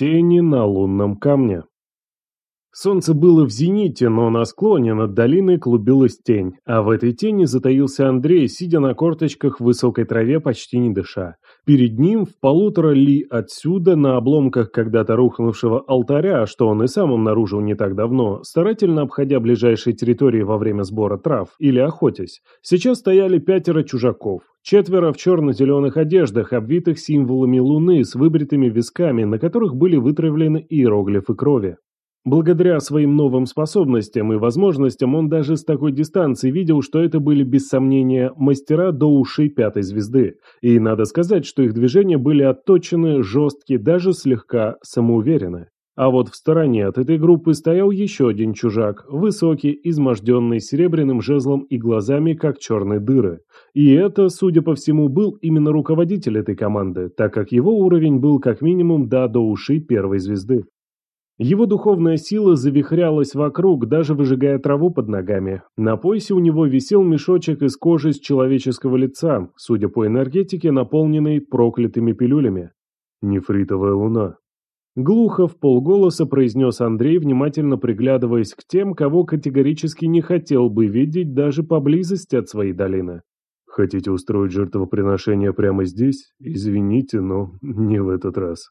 Тени на лунном камне. Солнце было в зените, но на склоне над долиной клубилась тень, а в этой тени затаился Андрей, сидя на корточках в высокой траве, почти не дыша. Перед ним, в полутора ли отсюда, на обломках когда-то рухнувшего алтаря, что он и сам обнаружил не так давно, старательно обходя ближайшие территории во время сбора трав или охотясь, сейчас стояли пятеро чужаков. Четверо в черно-зеленых одеждах, обвитых символами луны с выбритыми висками, на которых были вытравлены иероглифы крови. Благодаря своим новым способностям и возможностям он даже с такой дистанции видел, что это были без сомнения мастера до ушей пятой звезды. И надо сказать, что их движения были отточены, жесткие, даже слегка самоуверены. А вот в стороне от этой группы стоял еще один чужак, высокий, изможденный, серебряным жезлом и глазами, как черные дыры. И это, судя по всему, был именно руководитель этой команды, так как его уровень был как минимум да до ушей первой звезды. Его духовная сила завихрялась вокруг, даже выжигая траву под ногами. На поясе у него висел мешочек из кожи с человеческого лица, судя по энергетике, наполненный проклятыми пилюлями. Нефритовая луна. Глухо в полголоса произнес Андрей, внимательно приглядываясь к тем, кого категорически не хотел бы видеть даже поблизости от своей долины. Хотите устроить жертвоприношение прямо здесь? Извините, но не в этот раз.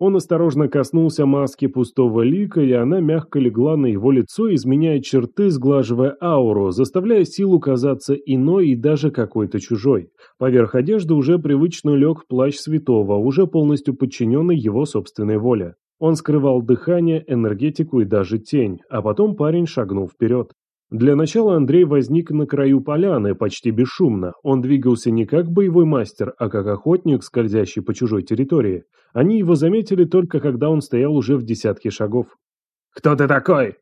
Он осторожно коснулся маски пустого лика, и она мягко легла на его лицо, изменяя черты, сглаживая ауру, заставляя силу казаться иной и даже какой-то чужой. Поверх одежды уже привычно лег плащ святого, уже полностью подчиненный его собственной воле. Он скрывал дыхание, энергетику и даже тень, а потом парень шагнул вперед. Для начала Андрей возник на краю поляны, почти бесшумно. Он двигался не как боевой мастер, а как охотник, скользящий по чужой территории. Они его заметили только когда он стоял уже в десятке шагов. «Кто ты такой?»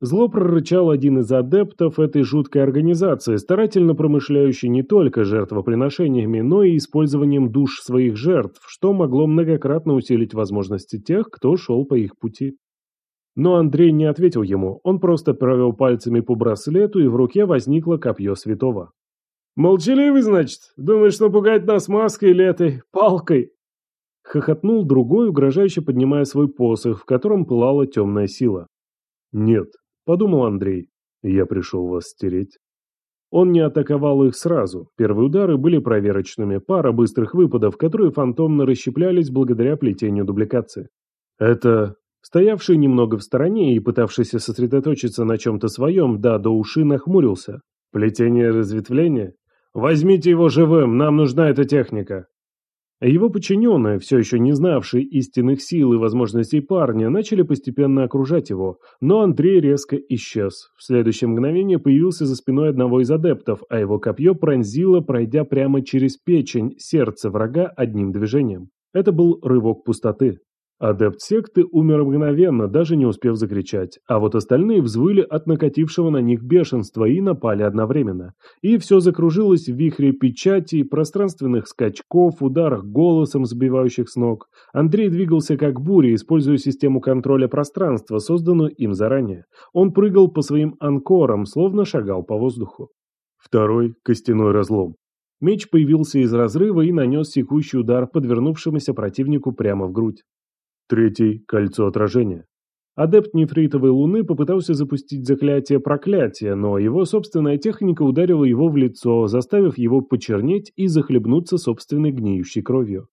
Зло прорычал один из адептов этой жуткой организации, старательно промышляющий не только жертвоприношениями, но и использованием душ своих жертв, что могло многократно усилить возможности тех, кто шел по их пути. Но Андрей не ответил ему, он просто провел пальцами по браслету, и в руке возникло копье святого. «Молчаливый, значит? Думаешь, напугать нас маской или этой палкой?» Хохотнул другой, угрожающе поднимая свой посох, в котором пылала темная сила. «Нет», — подумал Андрей, — «я пришел вас стереть». Он не атаковал их сразу. Первые удары были проверочными, пара быстрых выпадов, которые фантомно расщеплялись благодаря плетению дубликации. «Это Стоявший немного в стороне и пытавшийся сосредоточиться на чем-то своем, да, до уши нахмурился. Плетение разветвления? Возьмите его живым, нам нужна эта техника. Его подчиненные, все еще не знавшие истинных сил и возможностей парня, начали постепенно окружать его, но Андрей резко исчез. В следующее мгновение появился за спиной одного из адептов, а его копье пронзило, пройдя прямо через печень, сердце врага одним движением. Это был рывок пустоты. Адепт секты умер мгновенно, даже не успев закричать, а вот остальные взвыли от накатившего на них бешенства и напали одновременно. И все закружилось в вихре печати, пространственных скачков, ударах голосом, сбивающих с ног. Андрей двигался как буря, используя систему контроля пространства, созданную им заранее. Он прыгал по своим анкорам, словно шагал по воздуху. Второй – костяной разлом. Меч появился из разрыва и нанес секущий удар подвернувшемуся противнику прямо в грудь. Третий – кольцо отражения. Адепт нефритовой луны попытался запустить заклятие проклятия, но его собственная техника ударила его в лицо, заставив его почернеть и захлебнуться собственной гниющей кровью.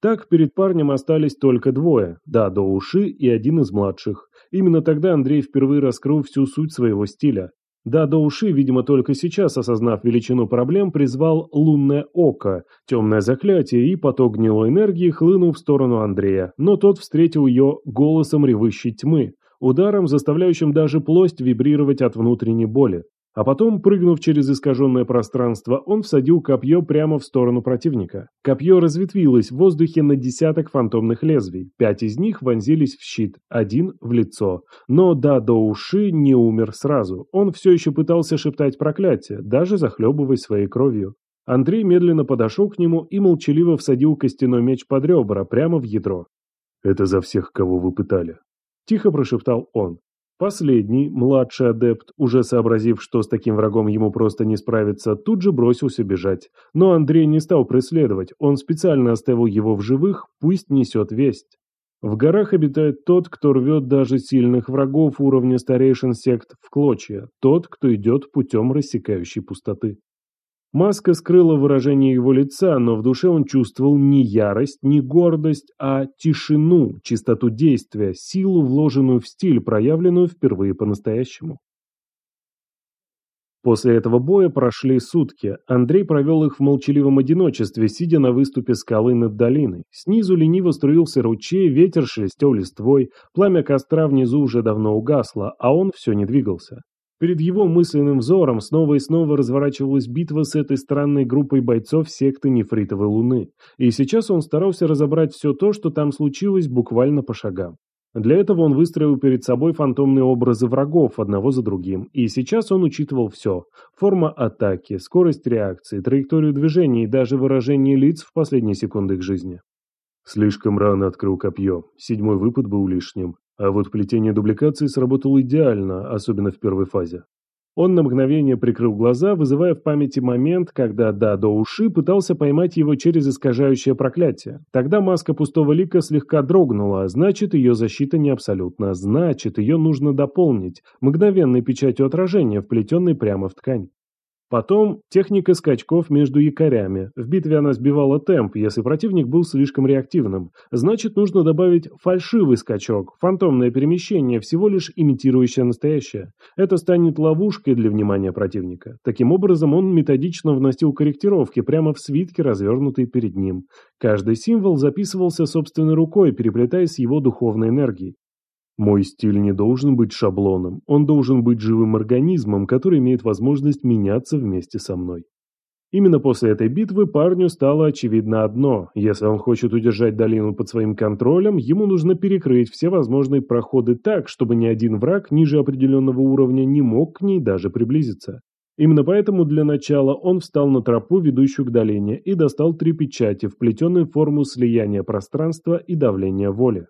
Так перед парнем остались только двое, да, до уши и один из младших. Именно тогда Андрей впервые раскрыл всю суть своего стиля. Да, до уши, видимо, только сейчас, осознав величину проблем, призвал лунное око, темное заклятие, и поток гнилой энергии хлынул в сторону Андрея, но тот встретил ее голосом ревущей тьмы, ударом, заставляющим даже плость вибрировать от внутренней боли. А потом, прыгнув через искаженное пространство, он всадил копье прямо в сторону противника. Копье разветвилось в воздухе на десяток фантомных лезвий. Пять из них вонзились в щит, один в лицо. Но да, до уши не умер сразу. Он все еще пытался шептать проклятие, даже захлебываясь своей кровью. Андрей медленно подошел к нему и молчаливо всадил костяной меч под ребра, прямо в ядро. «Это за всех, кого вы пытали», – тихо прошептал он. Последний, младший адепт, уже сообразив, что с таким врагом ему просто не справиться, тут же бросился бежать. Но Андрей не стал преследовать, он специально оставил его в живых, пусть несет весть. В горах обитает тот, кто рвет даже сильных врагов уровня старейшин сект в клочья, тот, кто идет путем рассекающей пустоты. Маска скрыла выражение его лица, но в душе он чувствовал не ярость, не гордость, а тишину, чистоту действия, силу, вложенную в стиль, проявленную впервые по-настоящему. После этого боя прошли сутки. Андрей провел их в молчаливом одиночестве, сидя на выступе скалы над долиной. Снизу лениво струился ручей, ветер шелестел листвой, пламя костра внизу уже давно угасло, а он все не двигался. Перед его мысленным взором снова и снова разворачивалась битва с этой странной группой бойцов секты Нефритовой Луны. И сейчас он старался разобрать все то, что там случилось, буквально по шагам. Для этого он выстроил перед собой фантомные образы врагов одного за другим, и сейчас он учитывал все – форма атаки, скорость реакции, траекторию движения и даже выражение лиц в последние секунды их жизни. Слишком рано открыл копье, седьмой выпад был лишним, а вот плетение дубликации сработало идеально, особенно в первой фазе. Он на мгновение прикрыл глаза, вызывая в памяти момент, когда Дадо Уши пытался поймать его через искажающее проклятие. Тогда маска пустого лика слегка дрогнула, а значит, ее защита не абсолютна, значит, ее нужно дополнить, мгновенной печатью отражения, вплетенной прямо в ткань. Потом техника скачков между якорями. В битве она сбивала темп, если противник был слишком реактивным. Значит, нужно добавить фальшивый скачок, фантомное перемещение, всего лишь имитирующее настоящее. Это станет ловушкой для внимания противника. Таким образом, он методично вносил корректировки прямо в свитки, развернутые перед ним. Каждый символ записывался собственной рукой, переплетаясь с его духовной энергией. Мой стиль не должен быть шаблоном, он должен быть живым организмом, который имеет возможность меняться вместе со мной. Именно после этой битвы парню стало очевидно одно – если он хочет удержать долину под своим контролем, ему нужно перекрыть все возможные проходы так, чтобы ни один враг ниже определенного уровня не мог к ней даже приблизиться. Именно поэтому для начала он встал на тропу, ведущую к долине, и достал три печати, вплетенные в форму слияния пространства и давления воли.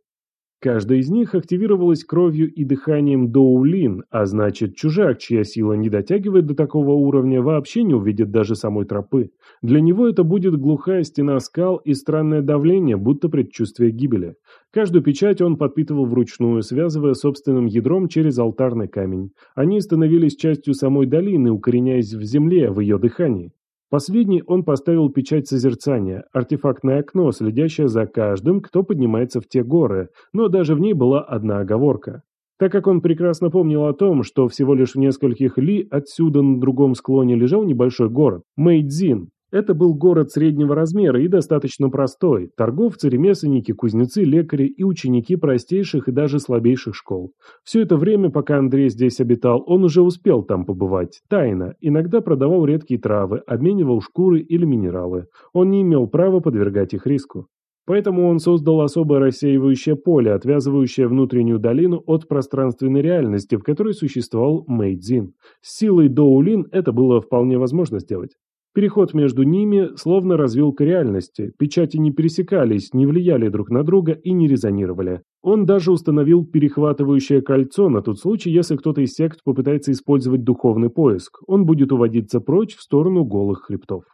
Каждая из них активировалась кровью и дыханием доулин, а значит, чужак, чья сила не дотягивает до такого уровня, вообще не увидит даже самой тропы. Для него это будет глухая стена скал и странное давление, будто предчувствие гибели. Каждую печать он подпитывал вручную, связывая собственным ядром через алтарный камень. Они становились частью самой долины, укореняясь в земле, в ее дыхании. Последний он поставил печать созерцания, артефактное окно, следящее за каждым, кто поднимается в те горы, но даже в ней была одна оговорка. Так как он прекрасно помнил о том, что всего лишь в нескольких ли отсюда на другом склоне лежал небольшой город – Мэйдзин, это был город среднего размера и достаточно простой. Торговцы, ремесленники, кузнецы, лекари и ученики простейших и даже слабейших школ. Все это время, пока Андрей здесь обитал, он уже успел там побывать. Тайно. Иногда продавал редкие травы, обменивал шкуры или минералы. Он не имел права подвергать их риску. Поэтому он создал особое рассеивающее поле, отвязывающее внутреннюю долину от пространственной реальности, в которой существовал Мэйдзин. С силой Доулин это было вполне возможно сделать. Переход между ними словно развилка реальности, печати не пересекались, не влияли друг на друга и не резонировали. Он даже установил перехватывающее кольцо на тот случай, если кто-то из сект попытается использовать духовный поиск, он будет уводиться прочь в сторону голых хребтов.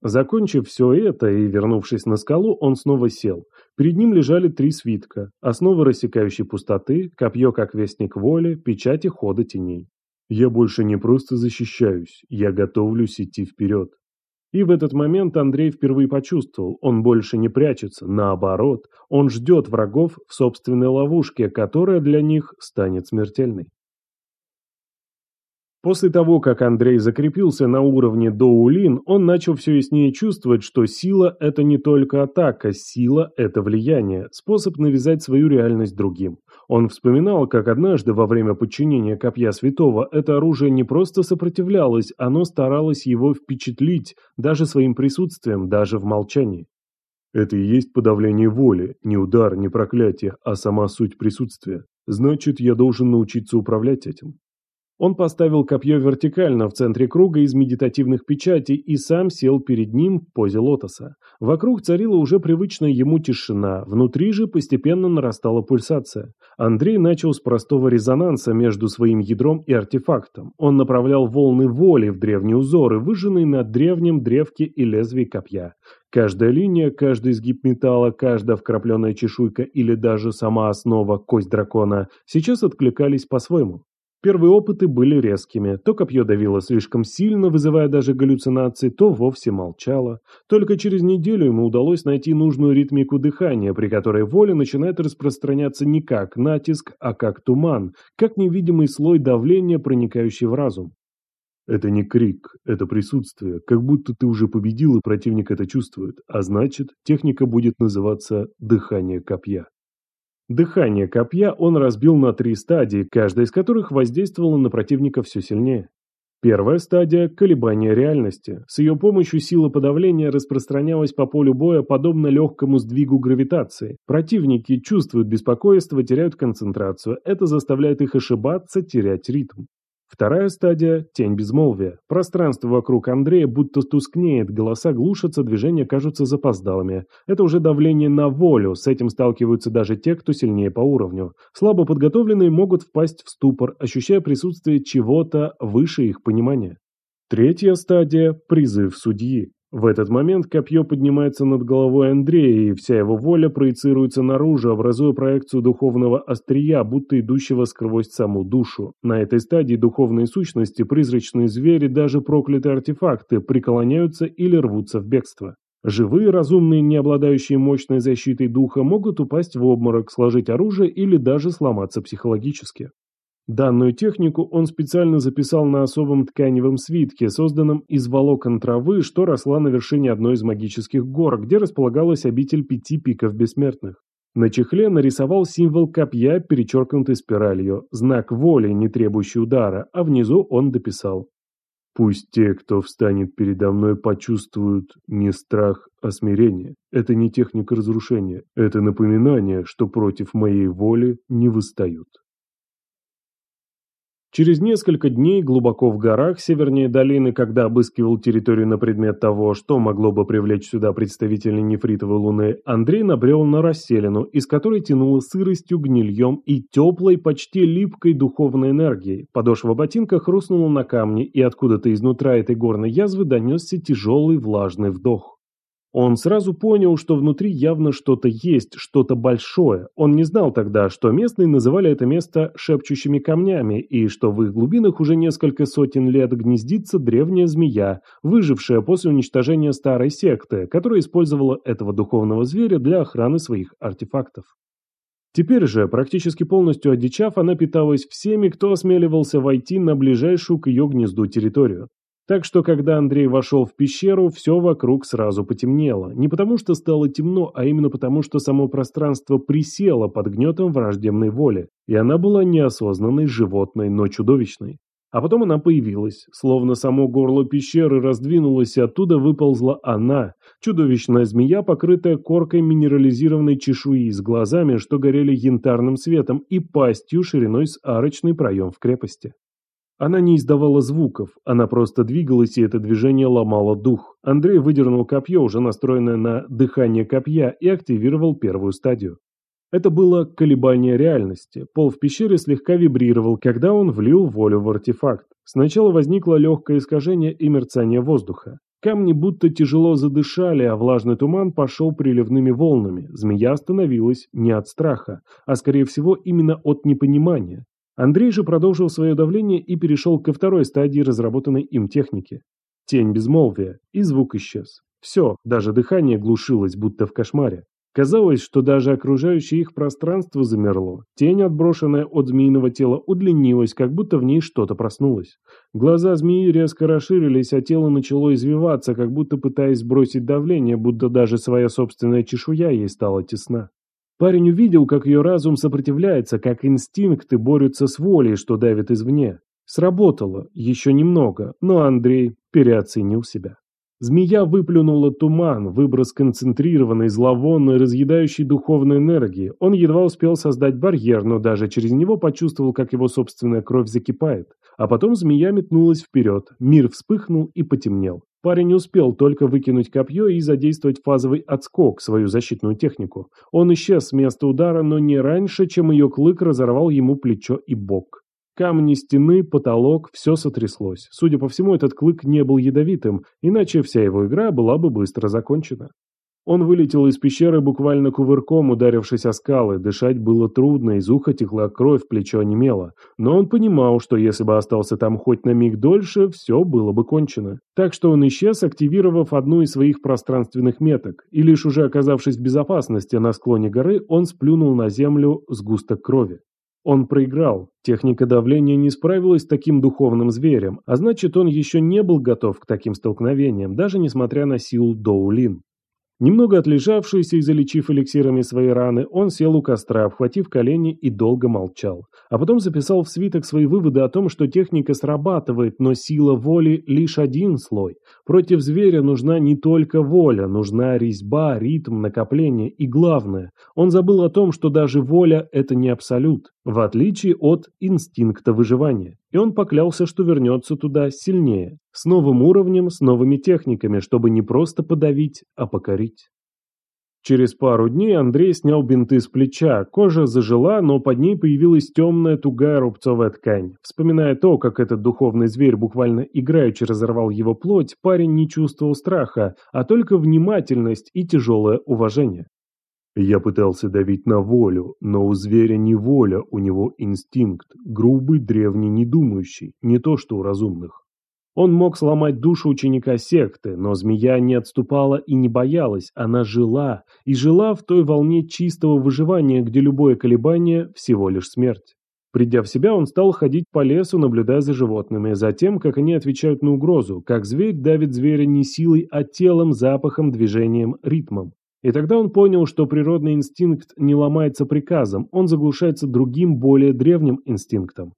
Закончив все это и вернувшись на скалу, он снова сел. Перед ним лежали три свитка, основы рассекающей пустоты, копье как вестник воли, печати хода теней. Я больше не просто защищаюсь, я готовлюсь идти вперед. И в этот момент Андрей впервые почувствовал, он больше не прячется, наоборот, он ждет врагов в собственной ловушке, которая для них станет смертельной. После того, как Андрей закрепился на уровне Доулин, он начал все яснее чувствовать, что сила – это не только атака, сила – это влияние, способ навязать свою реальность другим. Он вспоминал, как однажды во время подчинения Копья Святого это оружие не просто сопротивлялось, оно старалось его впечатлить, даже своим присутствием, даже в молчании. Это и есть подавление воли, не удар, не проклятие, а сама суть присутствия. Значит, я должен научиться управлять этим. Он поставил копье вертикально в центре круга из медитативных печатей и сам сел перед ним в позе лотоса. Вокруг царила уже привычная ему тишина, внутри же постепенно нарастала пульсация. Андрей начал с простого резонанса между своим ядром и артефактом. Он направлял волны воли в древние узоры, выжженные на древнем древке и лезвии копья. Каждая линия, каждый изгиб металла, каждая вкрапленная чешуйка или даже сама основа, кость дракона, сейчас откликались по-своему. Первые опыты были резкими. То копье давило слишком сильно, вызывая даже галлюцинации, то вовсе молчало. Только через неделю ему удалось найти нужную ритмику дыхания, при которой воля начинает распространяться не как натиск, а как туман, как невидимый слой давления, проникающий в разум. Это не крик, это присутствие, как будто ты уже победил и противник это чувствует, а значит, техника будет называться «дыхание копья». Дыхание копья он разбил на три стадии, каждая из которых воздействовала на противника все сильнее. Первая стадия – колебание реальности. С ее помощью сила подавления распространялась по полю боя подобно легкому сдвигу гравитации. Противники чувствуют беспокойство, теряют концентрацию. Это заставляет их ошибаться, терять ритм. Вторая стадия – тень безмолвия. Пространство вокруг Андрея будто тускнеет, голоса глушатся, движения кажутся запоздалыми. Это уже давление на волю, с этим сталкиваются даже те, кто сильнее по уровню. Слабо подготовленные могут впасть в ступор, ощущая присутствие чего-то выше их понимания. Третья стадия – призыв судьи. В этот момент копье поднимается над головой Андрея, и вся его воля проецируется наружу, образуя проекцию духовного острия, будто идущего сквозь саму душу. На этой стадии духовные сущности, призрачные звери, даже проклятые артефакты преклоняются или рвутся в бегство. Живые, разумные, не обладающие мощной защитой духа, могут упасть в обморок, сложить оружие или даже сломаться психологически. Данную технику он специально записал на особом тканевом свитке, созданном из волокон травы, что росла на вершине одной из магических гор, где располагалась обитель пяти пиков бессмертных. На чехле нарисовал символ копья, перечеркнутый спиралью, знак воли, не требующий удара, а внизу он дописал. «Пусть те, кто встанет передо мной, почувствуют не страх, а смирение. Это не техника разрушения, это напоминание, что против моей воли не восстают». Через несколько дней глубоко в горах севернее долины, когда обыскивал территорию на предмет того, что могло бы привлечь сюда представителей нефритовой луны, Андрей набрел на расселину, из которой тянуло сыростью, гнильем и теплой, почти липкой духовной энергией. Подошва ботинка хрустнула на камне, и откуда-то изнутра этой горной язвы донесся тяжелый влажный вдох. Он сразу понял, что внутри явно что-то есть, что-то большое. Он не знал тогда, что местные называли это место шепчущими камнями, и что в их глубинах уже несколько сотен лет гнездится древняя змея, выжившая после уничтожения старой секты, которая использовала этого духовного зверя для охраны своих артефактов. Теперь же, практически полностью одичав, она питалась всеми, кто осмеливался войти на ближайшую к ее гнезду территорию. Так что, когда Андрей вошел в пещеру, все вокруг сразу потемнело. Не потому что стало темно, а именно потому что само пространство присело под гнетом враждебной воли, и она была неосознанной, животной, но чудовищной. А потом она появилась, словно само горло пещеры раздвинулось, и оттуда выползла она, чудовищная змея, покрытая коркой минерализированной чешуи, с глазами, что горели янтарным светом, и пастью шириной с арочный проем в крепости. Она не издавала звуков, она просто двигалась, и это движение ломало дух. Андрей выдернул копье, уже настроенное на дыхание копья, и активировал первую стадию. Это было колебание реальности. Пол в пещере слегка вибрировал, когда он влил волю в артефакт. Сначала возникло легкое искажение и мерцание воздуха. Камни будто тяжело задышали, а влажный туман пошел приливными волнами. Змея остановилась не от страха, а скорее всего именно от непонимания. Андрей же продолжил свое давление и перешел ко второй стадии разработанной им техники. Тень безмолвия, и звук исчез. Все, даже дыхание глушилось, будто в кошмаре. Казалось, что даже окружающее их пространство замерло. Тень, отброшенная от змеиного тела, удлинилась, как будто в ней что-то проснулось. Глаза змеи резко расширились, а тело начало извиваться, как будто пытаясь сбросить давление, будто даже своя собственная чешуя ей стала тесна. Парень увидел, как ее разум сопротивляется, как инстинкты борются с волей, что давит извне. Сработало, еще немного, но Андрей переоценил себя. Змея выплюнула туман, выброс концентрированной, зловонной, разъедающей духовной энергии. Он едва успел создать барьер, но даже через него почувствовал, как его собственная кровь закипает. А потом змея метнулась вперед, мир вспыхнул и потемнел. Парень успел только выкинуть копье и задействовать фазовый отскок, свою защитную технику. Он исчез с места удара, но не раньше, чем ее клык разорвал ему плечо и бок. Камни стены, потолок, все сотряслось. Судя по всему, этот клык не был ядовитым, иначе вся его игра была бы быстро закончена. Он вылетел из пещеры буквально кувырком, ударившись о скалы. Дышать было трудно, из уха текла кровь, плечо онемело. Но он понимал, что если бы остался там хоть на миг дольше, все было бы кончено. Так что он исчез, активировав одну из своих пространственных меток. И лишь уже оказавшись в безопасности на склоне горы, он сплюнул на землю сгусток крови. Он проиграл. Техника давления не справилась с таким духовным зверем, а значит, он еще не был готов к таким столкновениям, даже несмотря на силу Доулин. Немного отлежавшись и залечив эликсирами свои раны, он сел у костра, обхватив колени и долго молчал. А потом записал в свиток свои выводы о том, что техника срабатывает, но сила воли лишь один слой. Против зверя нужна не только воля, нужна резьба, ритм, накопление и главное, он забыл о том, что даже воля – это не абсолют, в отличие от инстинкта выживания и он поклялся, что вернется туда сильнее, с новым уровнем, с новыми техниками, чтобы не просто подавить, а покорить. Через пару дней Андрей снял бинты с плеча, кожа зажила, но под ней появилась темная тугая рубцовая ткань. Вспоминая то, как этот духовный зверь буквально играючи разорвал его плоть, парень не чувствовал страха, а только внимательность и тяжелое уважение. Я пытался давить на волю, но у зверя не воля, у него инстинкт, грубый, древний, недумающий, не то что у разумных. Он мог сломать душу ученика секты, но змея не отступала и не боялась, она жила, и жила в той волне чистого выживания, где любое колебание – всего лишь смерть. Придя в себя, он стал ходить по лесу, наблюдая за животными, за тем, как они отвечают на угрозу, как зверь давит зверя не силой, а телом, запахом, движением, ритмом. И тогда он понял, что природный инстинкт не ломается приказом, он заглушается другим, более древним инстинктом.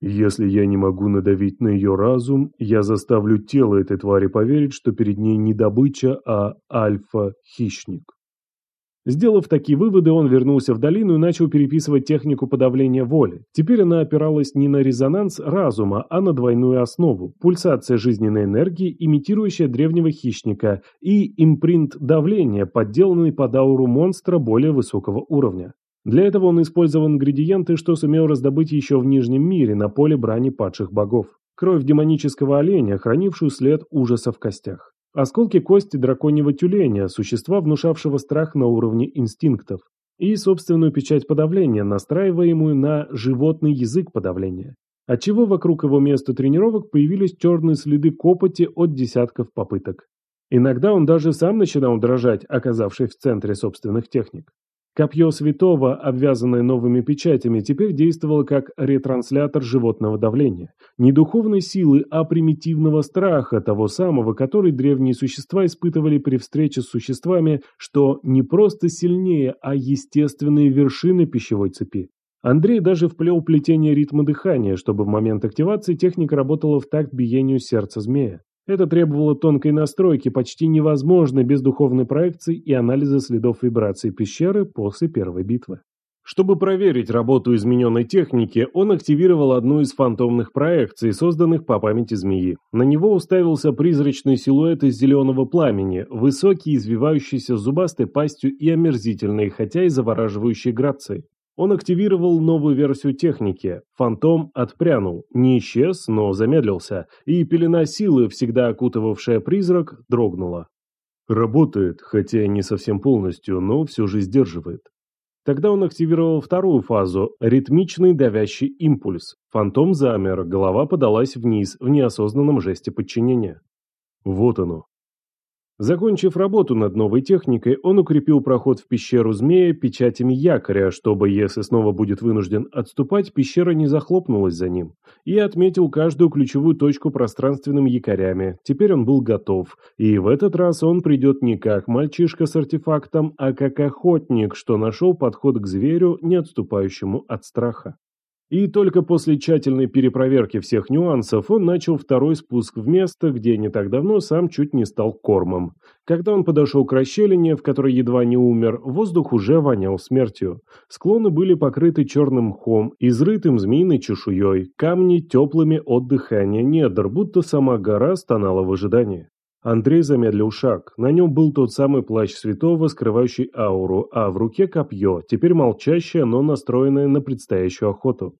Если я не могу надавить на ее разум, я заставлю тело этой твари поверить, что перед ней не добыча, а альфа-хищник. Сделав такие выводы, он вернулся в долину и начал переписывать технику подавления воли. Теперь она опиралась не на резонанс разума, а на двойную основу – пульсация жизненной энергии, имитирующая древнего хищника, и импринт давления, подделанный под ауру монстра более высокого уровня. Для этого он использовал ингредиенты, что сумел раздобыть еще в Нижнем мире на поле брани падших богов. Кровь демонического оленя, хранившую след ужаса в костях. Осколки кости драконьего тюленя, существа, внушавшего страх на уровне инстинктов. И собственную печать подавления, настраиваемую на животный язык подавления. Отчего вокруг его места тренировок появились черные следы копоти от десятков попыток. Иногда он даже сам начинал дрожать, оказавшись в центре собственных техник. Копье святого, обвязанное новыми печатями, теперь действовало как ретранслятор животного давления. Не духовной силы, а примитивного страха, того самого, который древние существа испытывали при встрече с существами, что не просто сильнее, а естественные вершины пищевой цепи. Андрей даже вплел плетение ритма дыхания, чтобы в момент активации техника работала в такт биению сердца змея. Это требовало тонкой настройки, почти невозможной без духовной проекции и анализа следов вибраций пещеры после первой битвы. Чтобы проверить работу измененной техники, он активировал одну из фантомных проекций, созданных по памяти змеи. На него уставился призрачный силуэт из зеленого пламени, высокий, извивающийся зубастой пастью и омерзительный, хотя и завораживающий грацией. Он активировал новую версию техники. Фантом отпрянул, не исчез, но замедлился, и пелена силы, всегда окутывавшая призрак, дрогнула. Работает, хотя не совсем полностью, но все же сдерживает. Тогда он активировал вторую фазу – ритмичный давящий импульс. Фантом замер, голова подалась вниз в неосознанном жесте подчинения. Вот оно, Закончив работу над новой техникой, он укрепил проход в пещеру змея печатями якоря, чтобы, если снова будет вынужден отступать, пещера не захлопнулась за ним. И отметил каждую ключевую точку пространственными якорями. Теперь он был готов. И в этот раз он придет не как мальчишка с артефактом, а как охотник, что нашел подход к зверю, не отступающему от страха. И только после тщательной перепроверки всех нюансов он начал второй спуск в место, где не так давно сам чуть не стал кормом. Когда он подошел к расщелине, в которой едва не умер, воздух уже вонял смертью. Склоны были покрыты черным мхом, изрытым змеиной чешуей, камни теплыми от дыхания недр, будто сама гора стонала в ожидании. Андрей замедлил шаг. На нем был тот самый плащ святого, скрывающий ауру, а в руке копье, теперь молчащее, но настроенное на предстоящую охоту.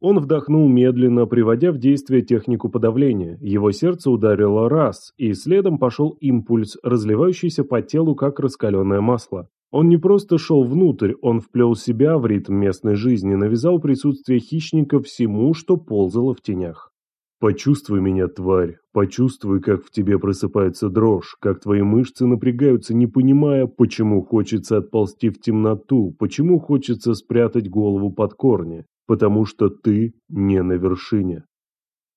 Он вдохнул медленно, приводя в действие технику подавления. Его сердце ударило раз, и следом пошел импульс, разливающийся по телу, как раскаленное масло. Он не просто шел внутрь, он вплел себя в ритм местной жизни, навязал присутствие хищника всему, что ползало в тенях. Почувствуй меня, тварь, почувствуй, как в тебе просыпается дрожь, как твои мышцы напрягаются, не понимая, почему хочется отползти в темноту, почему хочется спрятать голову под корни, потому что ты не на вершине.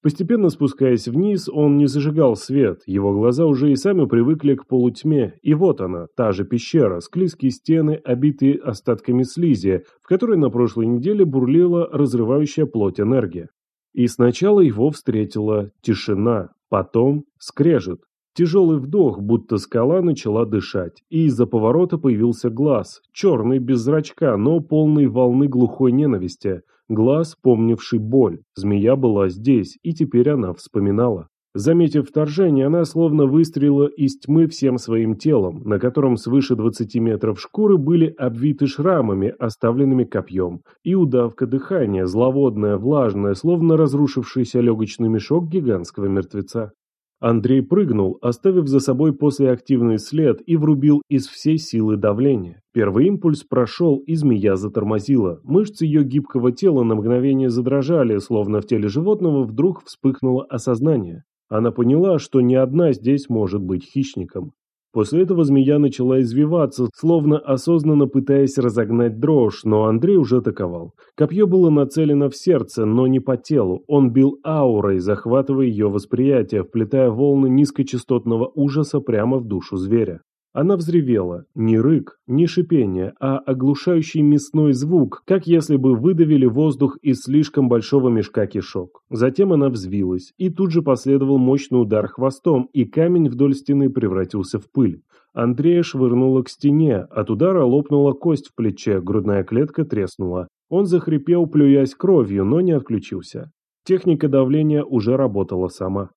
Постепенно спускаясь вниз, он не зажигал свет, его глаза уже и сами привыкли к полутьме, и вот она, та же пещера, склизкие стены, обитые остатками слизи, в которой на прошлой неделе бурлила разрывающая плоть энергия. И сначала его встретила тишина, потом скрежет. Тяжелый вдох, будто скала начала дышать, и из-за поворота появился глаз, черный без зрачка, но полный волны глухой ненависти. Глаз, помнивший боль. Змея была здесь, и теперь она вспоминала. Заметив вторжение, она словно выстрелила из тьмы всем своим телом, на котором свыше 20 метров шкуры были обвиты шрамами, оставленными копьем, и удавка дыхания, зловодная, влажная, словно разрушившийся легочный мешок гигантского мертвеца. Андрей прыгнул, оставив за собой послеактивный след и врубил из всей силы давления. Первый импульс прошел, и змея затормозила. Мышцы ее гибкого тела на мгновение задрожали, словно в теле животного вдруг вспыхнуло осознание. Она поняла, что ни одна здесь может быть хищником. После этого змея начала извиваться, словно осознанно пытаясь разогнать дрожь, но Андрей уже атаковал. Копье было нацелено в сердце, но не по телу. Он бил аурой, захватывая ее восприятие, вплетая волны низкочастотного ужаса прямо в душу зверя. Она взревела. Ни рык, ни шипение, а оглушающий мясной звук, как если бы выдавили воздух из слишком большого мешка кишок. Затем она взвилась, и тут же последовал мощный удар хвостом, и камень вдоль стены превратился в пыль. Андрея швырнула к стене, от удара лопнула кость в плече, грудная клетка треснула. Он захрипел, плюясь кровью, но не отключился. Техника давления уже работала сама.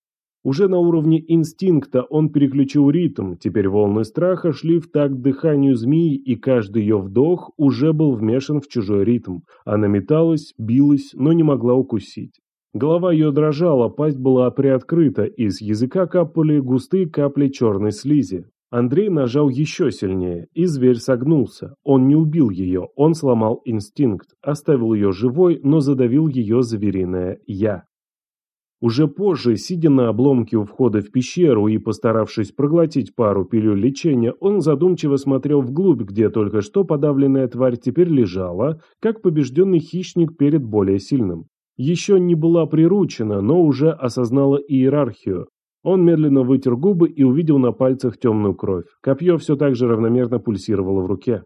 Уже на уровне инстинкта он переключил ритм, теперь волны страха шли в такт дыханию змеи, и каждый ее вдох уже был вмешан в чужой ритм. Она металась, билась, но не могла укусить. Голова ее дрожала, пасть была приоткрыта, из языка капали густые капли черной слизи. Андрей нажал еще сильнее, и зверь согнулся. Он не убил ее, он сломал инстинкт, оставил ее живой, но задавил ее звериное «я». Уже позже, сидя на обломке у входа в пещеру и постаравшись проглотить пару пилюль лечения, он задумчиво смотрел вглубь, где только что подавленная тварь теперь лежала, как побежденный хищник перед более сильным. Еще не была приручена, но уже осознала иерархию. Он медленно вытер губы и увидел на пальцах темную кровь. Копье все так же равномерно пульсировало в руке.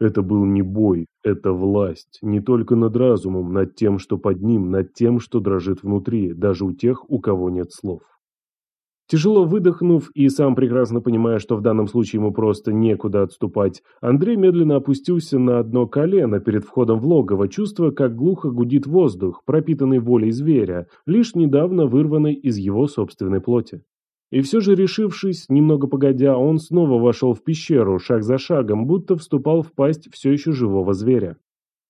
Это был не бой, это власть, не только над разумом, над тем, что под ним, над тем, что дрожит внутри, даже у тех, у кого нет слов. Тяжело выдохнув и сам прекрасно понимая, что в данном случае ему просто некуда отступать, Андрей медленно опустился на одно колено перед входом в логово, чувствуя, как глухо гудит воздух, пропитанный волей зверя, лишь недавно вырванный из его собственной плоти. И все же, решившись, немного погодя, он снова вошел в пещеру, шаг за шагом, будто вступал в пасть все еще живого зверя.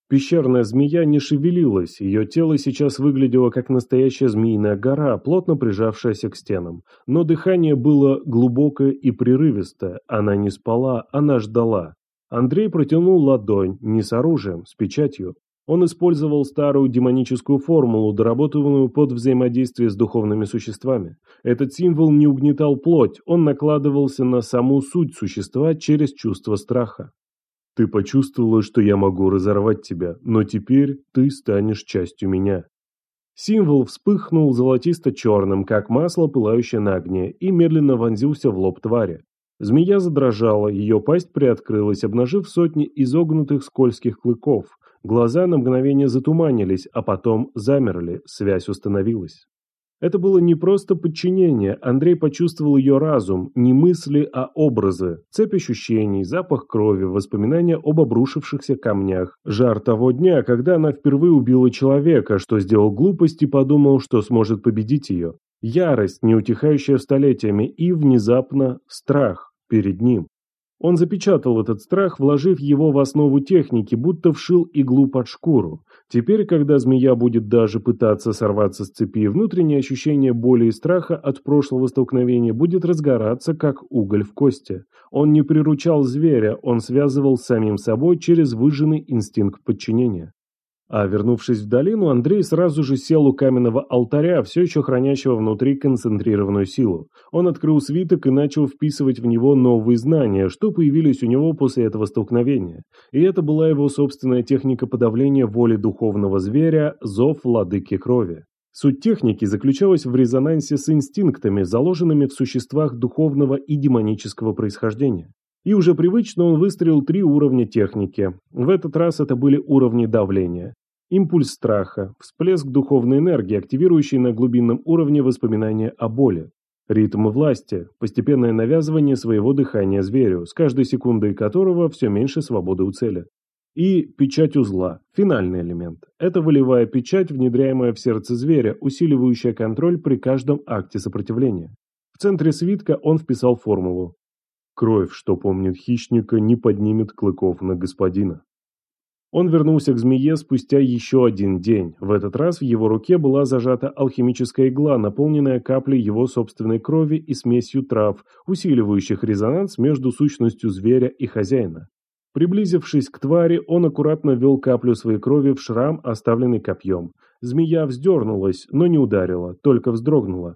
Пещерная змея не шевелилась, ее тело сейчас выглядело как настоящая змеиная гора, плотно прижавшаяся к стенам. Но дыхание было глубокое и прерывистое, она не спала, она ждала. Андрей протянул ладонь, не с оружием, с печатью. Он использовал старую демоническую формулу, доработанную под взаимодействие с духовными существами. Этот символ не угнетал плоть, он накладывался на саму суть существа через чувство страха. «Ты почувствовала, что я могу разорвать тебя, но теперь ты станешь частью меня». Символ вспыхнул золотисто-черным, как масло, пылающее на огне, и медленно вонзился в лоб твари. Змея задрожала, ее пасть приоткрылась, обнажив сотни изогнутых скользких клыков. Глаза на мгновение затуманились, а потом замерли, связь установилась. Это было не просто подчинение, Андрей почувствовал ее разум, не мысли, а образы, цепь ощущений, запах крови, воспоминания об обрушившихся камнях, жар того дня, когда она впервые убила человека, что сделал глупость и подумал, что сможет победить ее. Ярость, не утихающая столетиями, и внезапно страх перед ним. Он запечатал этот страх, вложив его в основу техники, будто вшил иглу под шкуру. Теперь, когда змея будет даже пытаться сорваться с цепи, внутреннее ощущение боли и страха от прошлого столкновения будет разгораться, как уголь в кости. Он не приручал зверя, он связывал с самим собой через выжженный инстинкт подчинения. А вернувшись в долину, Андрей сразу же сел у каменного алтаря, все еще хранящего внутри концентрированную силу. Он открыл свиток и начал вписывать в него новые знания, что появились у него после этого столкновения. И это была его собственная техника подавления воли духовного зверя, зов владыки крови. Суть техники заключалась в резонансе с инстинктами, заложенными в существах духовного и демонического происхождения. И уже привычно он выстроил три уровня техники. В этот раз это были уровни давления. Импульс страха, всплеск духовной энергии, активирующий на глубинном уровне воспоминания о боли. Ритм власти, постепенное навязывание своего дыхания зверю, с каждой секундой которого все меньше свободы у цели. И печать узла, финальный элемент. Это волевая печать, внедряемая в сердце зверя, усиливающая контроль при каждом акте сопротивления. В центре свитка он вписал формулу Кровь, что помнит хищника, не поднимет клыков на господина. Он вернулся к змее спустя еще один день. В этот раз в его руке была зажата алхимическая игла, наполненная каплей его собственной крови и смесью трав, усиливающих резонанс между сущностью зверя и хозяина. Приблизившись к твари, он аккуратно ввел каплю своей крови в шрам, оставленный копьем. Змея вздернулась, но не ударила, только вздрогнула.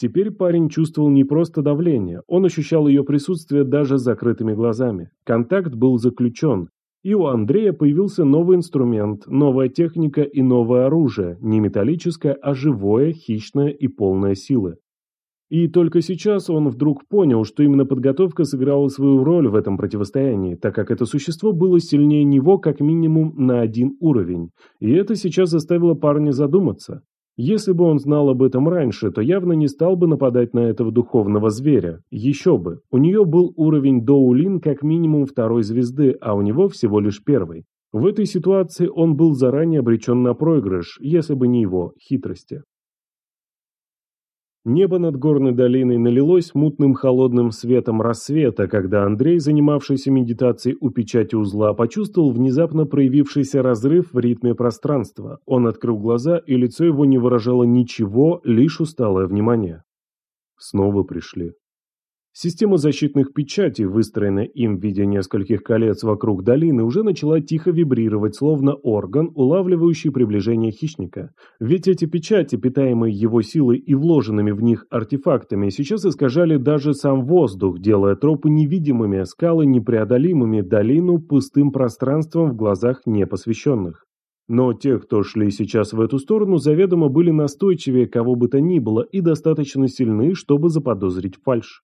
Теперь парень чувствовал не просто давление, он ощущал ее присутствие даже с закрытыми глазами. Контакт был заключен, и у Андрея появился новый инструмент, новая техника и новое оружие, не металлическое, а живое, хищное и полное силы. И только сейчас он вдруг понял, что именно подготовка сыграла свою роль в этом противостоянии, так как это существо было сильнее него как минимум на один уровень. И это сейчас заставило парня задуматься. Если бы он знал об этом раньше, то явно не стал бы нападать на этого духовного зверя. Еще бы. У нее был уровень Доулин как минимум второй звезды, а у него всего лишь первый. В этой ситуации он был заранее обречен на проигрыш, если бы не его хитрости. Небо над горной долиной налилось мутным холодным светом рассвета, когда Андрей, занимавшийся медитацией у печати узла, почувствовал внезапно проявившийся разрыв в ритме пространства. Он открыл глаза, и лицо его не выражало ничего, лишь усталое внимание. Снова пришли. Система защитных печатей, выстроенная им в виде нескольких колец вокруг долины, уже начала тихо вибрировать, словно орган, улавливающий приближение хищника. Ведь эти печати, питаемые его силой и вложенными в них артефактами, сейчас искажали даже сам воздух, делая тропы невидимыми, скалы непреодолимыми, долину пустым пространством в глазах непосвященных. Но те, кто шли сейчас в эту сторону, заведомо были настойчивее кого бы то ни было и достаточно сильны, чтобы заподозрить фальшь.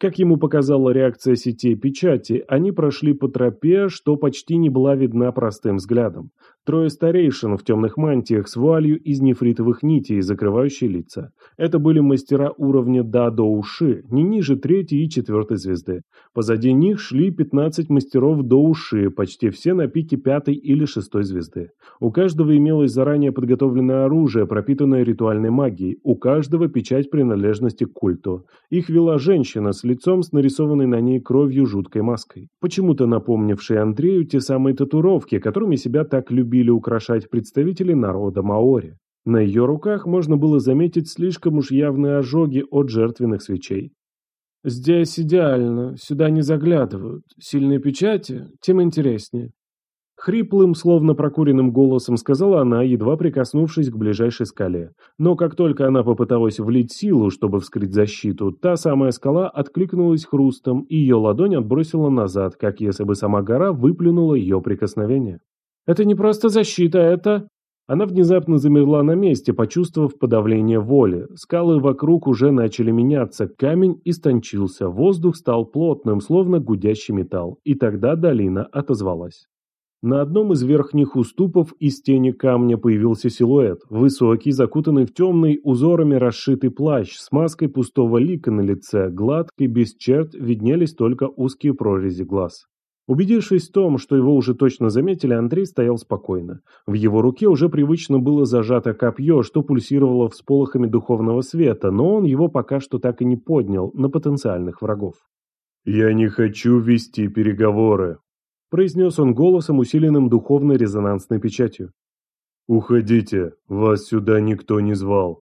Как ему показала реакция сетей печати, они прошли по тропе, что почти не была видна простым взглядом. Трое старейшин в темных мантиях с вуалью из нефритовых нитей, закрывающей лица. Это были мастера уровня да до уши, не ниже третьей и четвертой звезды. Позади них шли 15 мастеров до уши, почти все на пике пятой или шестой звезды. У каждого имелось заранее подготовленное оружие, пропитанное ритуальной магией. У каждого печать принадлежности к культу. Их вела женщина с лицом с нарисованной на ней кровью жуткой маской. Почему-то напомнившей Андрею те самые татуировки, которыми себя так любили украшать представители народа Маори. На ее руках можно было заметить слишком уж явные ожоги от жертвенных свечей. «Здесь идеально, сюда не заглядывают. Сильные печати, тем интереснее». Хриплым, словно прокуренным голосом сказала она, едва прикоснувшись к ближайшей скале. Но как только она попыталась влить силу, чтобы вскрыть защиту, та самая скала откликнулась хрустом, и ее ладонь отбросила назад, как если бы сама гора выплюнула ее прикосновение. «Это не просто защита, это...» Она внезапно замерла на месте, почувствовав подавление воли. Скалы вокруг уже начали меняться, камень истончился, воздух стал плотным, словно гудящий металл. И тогда долина отозвалась. На одном из верхних уступов из тени камня появился силуэт, высокий, закутанный в темный, узорами расшитый плащ, с маской пустого лика на лице, гладкий, без черт, виднелись только узкие прорези глаз. Убедившись в том, что его уже точно заметили, Андрей стоял спокойно. В его руке уже привычно было зажато копье, что пульсировало всполохами духовного света, но он его пока что так и не поднял на потенциальных врагов. «Я не хочу вести переговоры», произнес он голосом, усиленным духовной резонансной печатью. «Уходите, вас сюда никто не звал».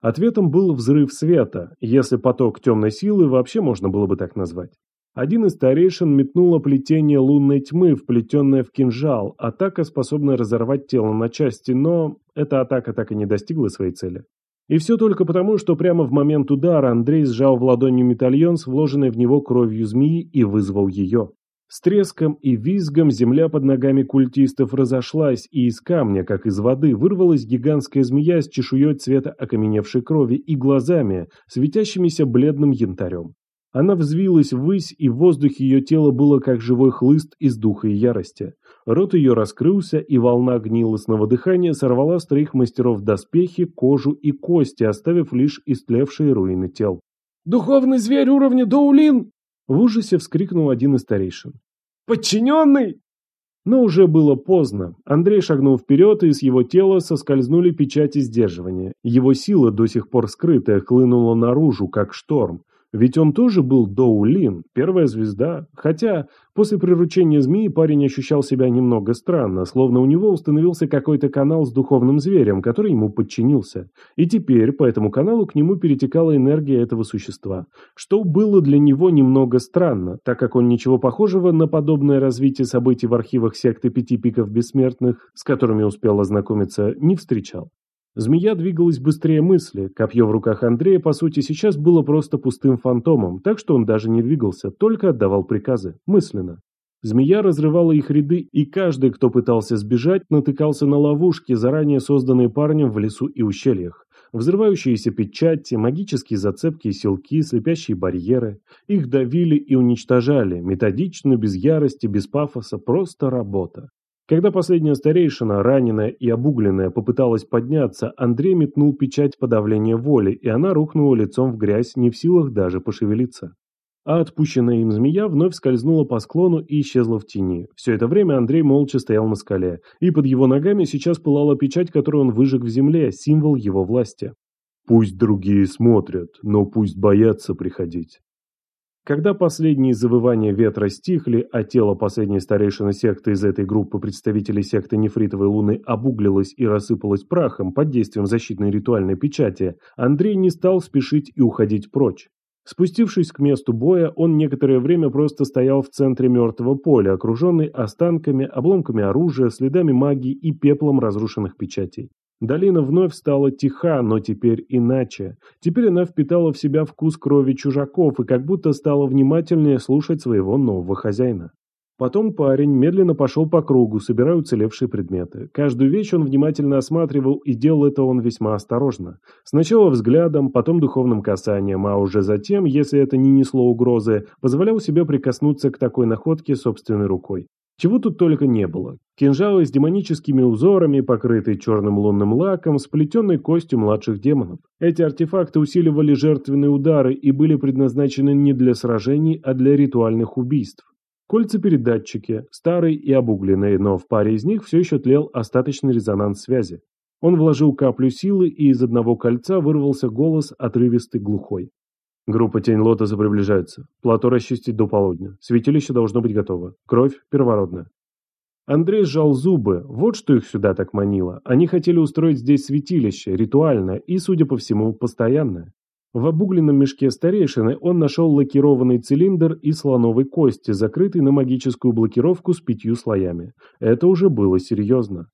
Ответом был взрыв света, если поток темной силы вообще можно было бы так назвать. Один из старейшин метнуло плетение лунной тьмы, вплетенное в кинжал, атака, способная разорвать тело на части, но эта атака так и не достигла своей цели. И все только потому, что прямо в момент удара Андрей сжал в ладони медальон с вложенной в него кровью змеи и вызвал ее. С треском и визгом земля под ногами культистов разошлась, и из камня, как из воды, вырвалась гигантская змея с чешуей цвета окаменевшей крови и глазами, светящимися бледным янтарем. Она взвилась ввысь, и в воздухе ее тело было как живой хлыст из духа и ярости. Рот ее раскрылся, и волна гнилостного дыхания сорвала с троих мастеров доспехи, кожу и кости, оставив лишь истлевшие руины тел. «Духовный зверь уровня Доулин!» В ужасе вскрикнул один из старейшин. «Подчиненный!» Но уже было поздно. Андрей шагнул вперед, и с его тела соскользнули печати сдерживания. Его сила, до сих пор скрытая, хлынула наружу, как шторм. Ведь он тоже был Доулин, первая звезда. Хотя после приручения змеи парень ощущал себя немного странно, словно у него установился какой-то канал с духовным зверем, который ему подчинился. И теперь по этому каналу к нему перетекала энергия этого существа. Что было для него немного странно, так как он ничего похожего на подобное развитие событий в архивах секты Пяти Пиков Бессмертных, с которыми успел ознакомиться, не встречал. Змея двигалась быстрее мысли, копье в руках Андрея, по сути, сейчас было просто пустым фантомом, так что он даже не двигался, только отдавал приказы, мысленно. Змея разрывала их ряды, и каждый, кто пытался сбежать, натыкался на ловушки, заранее созданные парнем в лесу и ущельях. Взрывающиеся печати, магические зацепки и селки, слепящие барьеры. Их давили и уничтожали, методично, без ярости, без пафоса, просто работа. Когда последняя старейшина, раненая и обугленная, попыталась подняться, Андрей метнул печать подавления воли, и она рухнула лицом в грязь, не в силах даже пошевелиться. А отпущенная им змея вновь скользнула по склону и исчезла в тени. Все это время Андрей молча стоял на скале, и под его ногами сейчас пылала печать, которую он выжег в земле, символ его власти. «Пусть другие смотрят, но пусть боятся приходить». Когда последние завывания ветра стихли, а тело последней старейшины секты из этой группы представителей секты Нефритовой Луны обуглилось и рассыпалось прахом под действием защитной ритуальной печати, Андрей не стал спешить и уходить прочь. Спустившись к месту боя, он некоторое время просто стоял в центре мертвого поля, окруженный останками, обломками оружия, следами магии и пеплом разрушенных печатей. Долина вновь стала тиха, но теперь иначе. Теперь она впитала в себя вкус крови чужаков и как будто стала внимательнее слушать своего нового хозяина. Потом парень медленно пошел по кругу, собирая уцелевшие предметы. Каждую вещь он внимательно осматривал, и делал это он весьма осторожно. Сначала взглядом, потом духовным касанием, а уже затем, если это не несло угрозы, позволял себе прикоснуться к такой находке собственной рукой. Чего тут только не было. Кинжалы с демоническими узорами, покрытые черным лунным лаком, сплетенной костью младших демонов. Эти артефакты усиливали жертвенные удары и были предназначены не для сражений, а для ритуальных убийств. Кольца-передатчики, старые и обугленные, но в паре из них все еще тлел остаточный резонанс связи. Он вложил каплю силы, и из одного кольца вырвался голос, отрывистый, глухой. Группа Тень Лотоса приближается. Плато расчистить до полудня. Святилище должно быть готово. Кровь первородная. Андрей сжал зубы. Вот что их сюда так манило. Они хотели устроить здесь святилище, ритуальное и, судя по всему, постоянное. В обугленном мешке старейшины он нашел лакированный цилиндр из слоновой кости, закрытый на магическую блокировку с пятью слоями. Это уже было серьезно.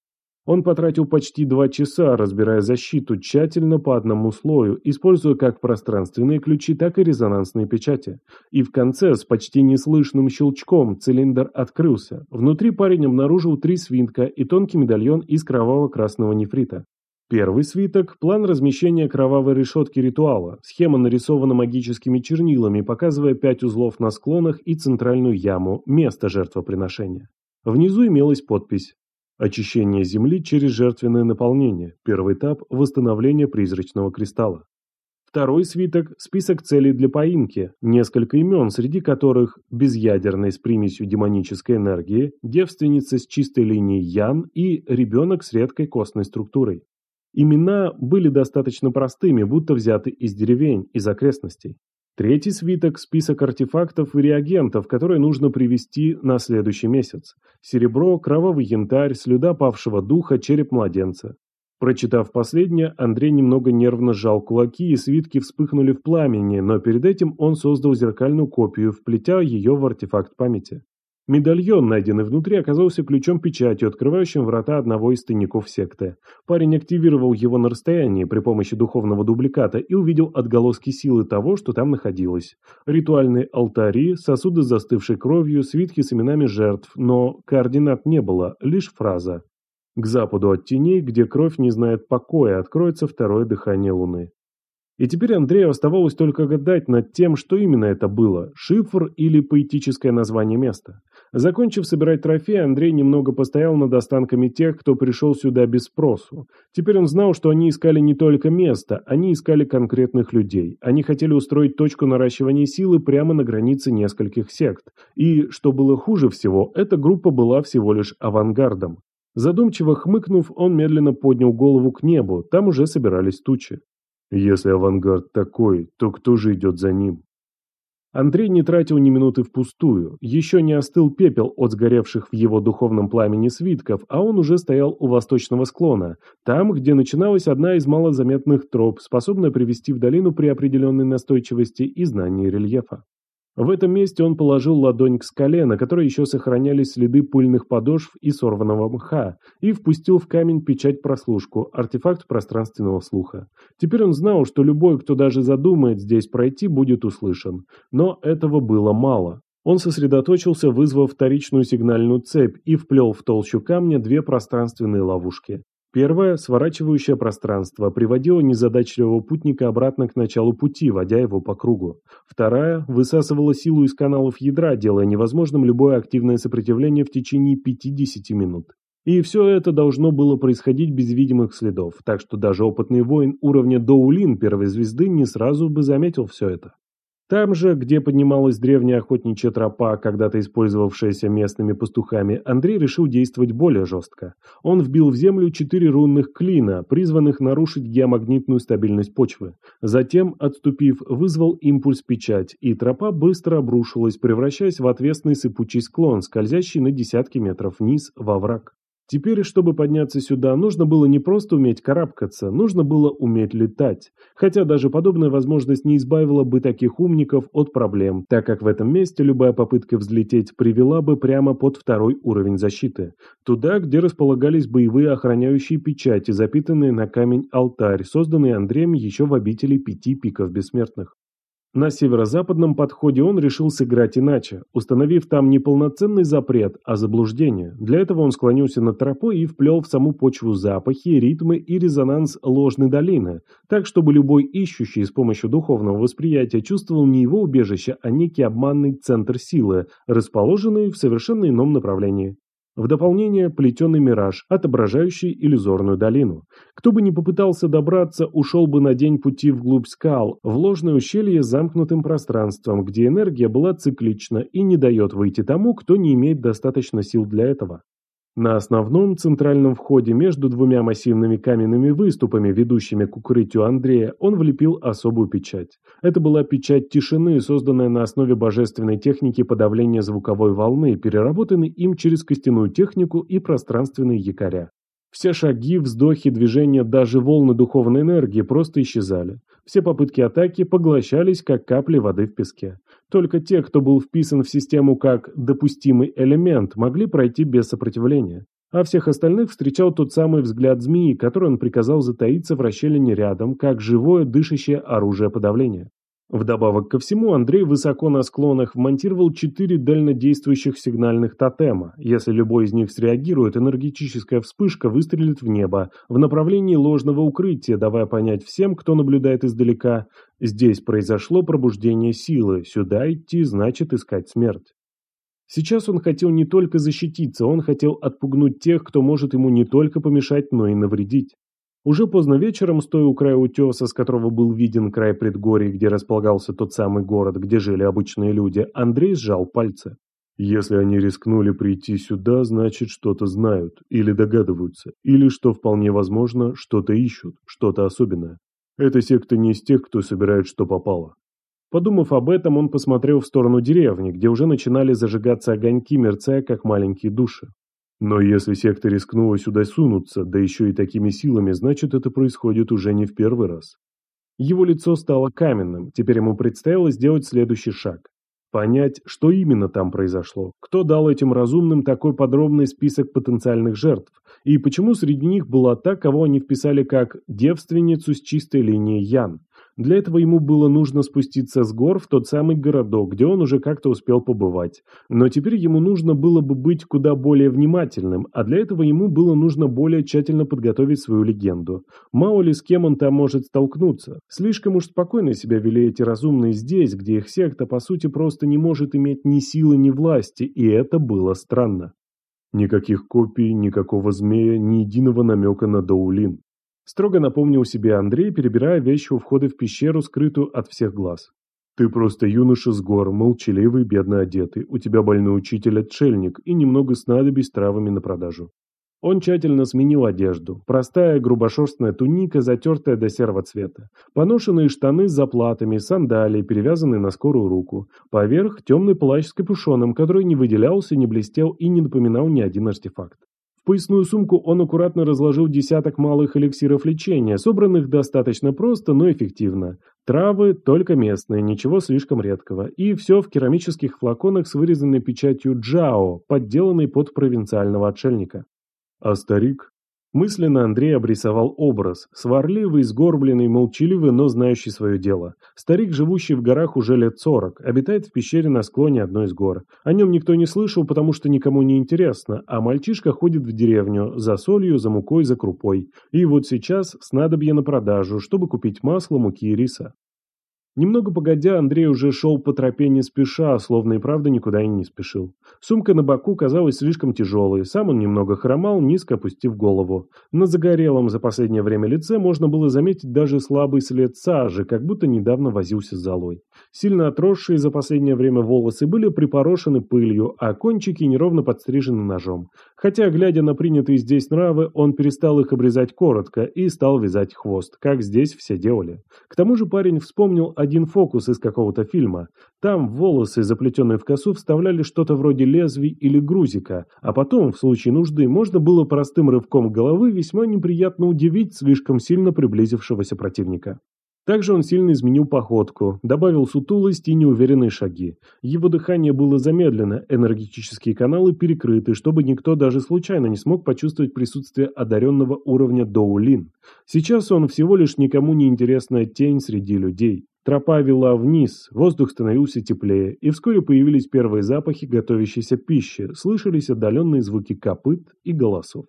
Он потратил почти два часа, разбирая защиту тщательно по одному слою, используя как пространственные ключи, так и резонансные печати. И в конце, с почти неслышным щелчком, цилиндр открылся. Внутри парень обнаружил три свинка и тонкий медальон из кроваво-красного нефрита. Первый свиток – план размещения кровавой решетки ритуала. Схема нарисована магическими чернилами, показывая пять узлов на склонах и центральную яму – место жертвоприношения. Внизу имелась подпись «Очищение Земли через жертвенное наполнение. Первый этап – восстановление призрачного кристалла». Второй свиток – список целей для поимки, несколько имен, среди которых безъядерный с примесью демонической энергии, девственница с чистой линией Ян и ребенок с редкой костной структурой. Имена были достаточно простыми, будто взяты из деревень, из окрестностей. Третий свиток – список артефактов и реагентов, которые нужно привести на следующий месяц. Серебро, кровавый янтарь, слюда павшего духа, череп младенца. Прочитав последнее, Андрей немного нервно сжал кулаки, и свитки вспыхнули в пламени, но перед этим он создал зеркальную копию, вплетя ее в артефакт памяти. Медальон, найденный внутри, оказался ключом-печатью, открывающим врата одного из тайников секты. Парень активировал его на расстоянии при помощи духовного дубликата и увидел отголоски силы того, что там находилось. Ритуальные алтари, сосуды с застывшей кровью, свитки с именами жертв, но координат не было, лишь фраза. К западу от теней, где кровь не знает покоя, откроется второе дыхание Луны. И теперь Андрею оставалось только гадать над тем, что именно это было – шифр или поэтическое название места. Закончив собирать трофеи, Андрей немного постоял над останками тех, кто пришел сюда без спросу. Теперь он знал, что они искали не только место, они искали конкретных людей. Они хотели устроить точку наращивания силы прямо на границе нескольких сект. И, что было хуже всего, эта группа была всего лишь авангардом. Задумчиво хмыкнув, он медленно поднял голову к небу, там уже собирались тучи. Если авангард такой, то кто же идет за ним? Андрей не тратил ни минуты впустую. Еще не остыл пепел от сгоревших в его духовном пламени свитков, а он уже стоял у восточного склона, там, где начиналась одна из малозаметных троп, способная привести в долину при определенной настойчивости и знании рельефа. В этом месте он положил ладонь к скале, на которой еще сохранялись следы пыльных подошв и сорванного мха, и впустил в камень печать-прослушку, артефакт пространственного слуха. Теперь он знал, что любой, кто даже задумает здесь пройти, будет услышан. Но этого было мало. Он сосредоточился, вызвав вторичную сигнальную цепь, и вплел в толщу камня две пространственные ловушки. Первая, сворачивающее пространство, приводила незадачливого путника обратно к началу пути, водя его по кругу. Вторая высасывала силу из каналов ядра, делая невозможным любое активное сопротивление в течение 50 минут. И все это должно было происходить без видимых следов, так что даже опытный воин уровня Доулин первой звезды не сразу бы заметил все это. Там же, где поднималась древняя охотничья тропа, когда-то использовавшаяся местными пастухами, Андрей решил действовать более жестко. Он вбил в землю четыре рунных клина, призванных нарушить геомагнитную стабильность почвы. Затем, отступив, вызвал импульс-печать, и тропа быстро обрушилась, превращаясь в отвесный сыпучий склон, скользящий на десятки метров вниз во враг. Теперь, чтобы подняться сюда, нужно было не просто уметь карабкаться, нужно было уметь летать. Хотя даже подобная возможность не избавила бы таких умников от проблем, так как в этом месте любая попытка взлететь привела бы прямо под второй уровень защиты. Туда, где располагались боевые охраняющие печати, запитанные на камень алтарь, созданный Андреем еще в обители пяти пиков бессмертных. На северо-западном подходе он решил сыграть иначе, установив там не полноценный запрет, а заблуждение. Для этого он склонился над тропой и вплел в саму почву запахи, ритмы и резонанс ложной долины, так чтобы любой ищущий с помощью духовного восприятия чувствовал не его убежище, а некий обманный центр силы, расположенный в совершенно ином направлении. В дополнение плетеный мираж, отображающий иллюзорную долину. Кто бы ни попытался добраться, ушел бы на день пути вглубь скал, в ложное ущелье с замкнутым пространством, где энергия была циклична и не дает выйти тому, кто не имеет достаточно сил для этого. На основном центральном входе между двумя массивными каменными выступами, ведущими к укрытию Андрея, он влепил особую печать. Это была печать тишины, созданная на основе божественной техники подавления звуковой волны, переработанной им через костяную технику и пространственные якоря. Все шаги, вздохи, движения, даже волны духовной энергии просто исчезали. Все попытки атаки поглощались, как капли воды в песке. Только те, кто был вписан в систему как допустимый элемент, могли пройти без сопротивления. А всех остальных встречал тот самый взгляд змеи, который он приказал затаиться в расщелине рядом, как живое дышащее оружие подавления. Вдобавок ко всему, Андрей высоко на склонах вмонтировал четыре дальнодействующих сигнальных тотема. Если любой из них среагирует, энергетическая вспышка выстрелит в небо, в направлении ложного укрытия, давая понять всем, кто наблюдает издалека, здесь произошло пробуждение силы, сюда идти значит искать смерть. Сейчас он хотел не только защититься, он хотел отпугнуть тех, кто может ему не только помешать, но и навредить. Уже поздно вечером, стоя у края утеса, с которого был виден край предгорий, где располагался тот самый город, где жили обычные люди, Андрей сжал пальцы. Если они рискнули прийти сюда, значит что-то знают, или догадываются, или, что вполне возможно, что-то ищут, что-то особенное. Эта секта не из тех, кто собирает, что попало. Подумав об этом, он посмотрел в сторону деревни, где уже начинали зажигаться огоньки, мерцая, как маленькие души. Но если секта рискнула сюда сунуться, да еще и такими силами, значит это происходит уже не в первый раз. Его лицо стало каменным, теперь ему предстояло сделать следующий шаг. Понять, что именно там произошло, кто дал этим разумным такой подробный список потенциальных жертв, и почему среди них была та, кого они вписали как «девственницу с чистой линией Ян», для этого ему было нужно спуститься с гор в тот самый городок, где он уже как-то успел побывать. Но теперь ему нужно было бы быть куда более внимательным, а для этого ему было нужно более тщательно подготовить свою легенду. Мало ли с кем он там может столкнуться. Слишком уж спокойно себя вели эти разумные здесь, где их секта по сути просто не может иметь ни силы, ни власти, и это было странно. Никаких копий, никакого змея, ни единого намека на Даулин. Строго напомнил себе Андрей, перебирая вещи у входа в пещеру, скрытую от всех глаз. «Ты просто юноша с гор, молчаливый, бедно одетый. У тебя больной учитель-отшельник и немного снадобий с травами на продажу». Он тщательно сменил одежду. Простая грубошерстная туника, затертая до серого цвета. Поношенные штаны с заплатами, сандалии, перевязанные на скорую руку. Поверх темный плащ с капюшоном, который не выделялся, не блестел и не напоминал ни один артефакт поясную сумку он аккуратно разложил десяток малых эликсиров лечения, собранных достаточно просто, но эффективно. Травы только местные, ничего слишком редкого. И все в керамических флаконах с вырезанной печатью «Джао», подделанной под провинциального отшельника. А старик? Мысленно Андрей обрисовал образ. Сварливый, сгорбленный, молчаливый, но знающий свое дело. Старик, живущий в горах уже лет сорок, обитает в пещере на склоне одной из гор. О нем никто не слышал, потому что никому не интересно, а мальчишка ходит в деревню за солью, за мукой, за крупой. И вот сейчас снадобье на продажу, чтобы купить масло, муки и риса. Немного погодя, Андрей уже шел по тропе не спеша, словно и правда никуда и не спешил. Сумка на боку казалась слишком тяжелой, сам он немного хромал, низко опустив голову. На загорелом за последнее время лице можно было заметить даже слабый след сажи, как будто недавно возился с золой. Сильно отросшие за последнее время волосы были припорошены пылью, а кончики неровно подстрижены ножом. Хотя, глядя на принятые здесь нравы, он перестал их обрезать коротко и стал вязать хвост, как здесь все делали. К тому же парень вспомнил о один фокус из какого-то фильма. Там волосы, заплетенные в косу, вставляли что-то вроде лезвий или грузика, а потом, в случае нужды, можно было простым рывком головы весьма неприятно удивить слишком сильно приблизившегося противника. Также он сильно изменил походку, добавил сутулость и неуверенные шаги. Его дыхание было замедлено, энергетические каналы перекрыты, чтобы никто даже случайно не смог почувствовать присутствие одаренного уровня Доулин. Сейчас он всего лишь никому не интересная тень среди людей. Тропа вела вниз, воздух становился теплее, и вскоре появились первые запахи готовящейся пищи, слышались отдаленные звуки копыт и голосов.